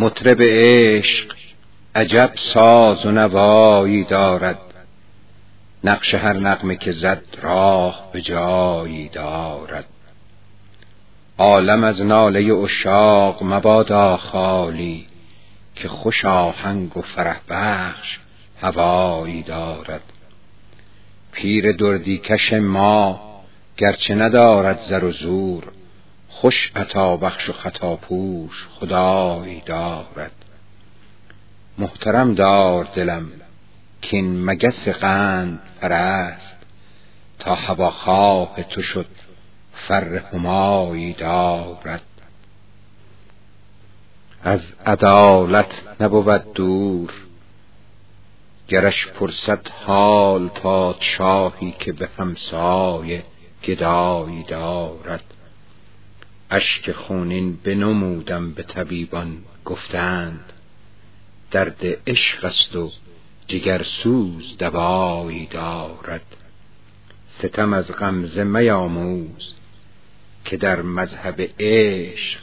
مطرب عشق عجب ساز و نوایی دارد. نقش هر نغمه که زد راه به جایی دارد. عالم از ناله اشاق مبادا خالی که خوش آهنگ و فرح بخش هوایی دارد. پیر دردی کش ما گرچه ندارد زر و زور خوش عطا بخش و خطا پوش خدایی دارد. محترم دار دلم کین مگس قند پرست تا هواخواه تو شد فر همایی دارد. از عدالت نبود دور گرش پرسد حال پادشاهی که به همسایه گدایی دارد. اشک خونین بنمودم به طبیبان گفتند درد عشق است و جگرسوز دوایی دارد. ستم از غمزه میاموز که در مذهب عشق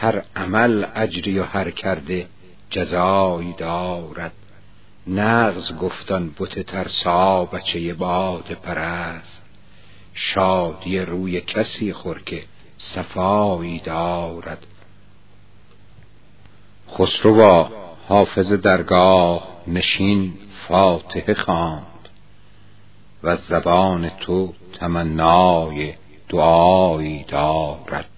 هر عمل اجری و هر کرده جزایی دارد. نغز گفتان بت ترسا بچه باد پرست. شادی روی کسی خور که صفایی دارد. خسروا حافظ درگاه نشین فاتحه خواند و زبان تو تمنای دعایی دارد.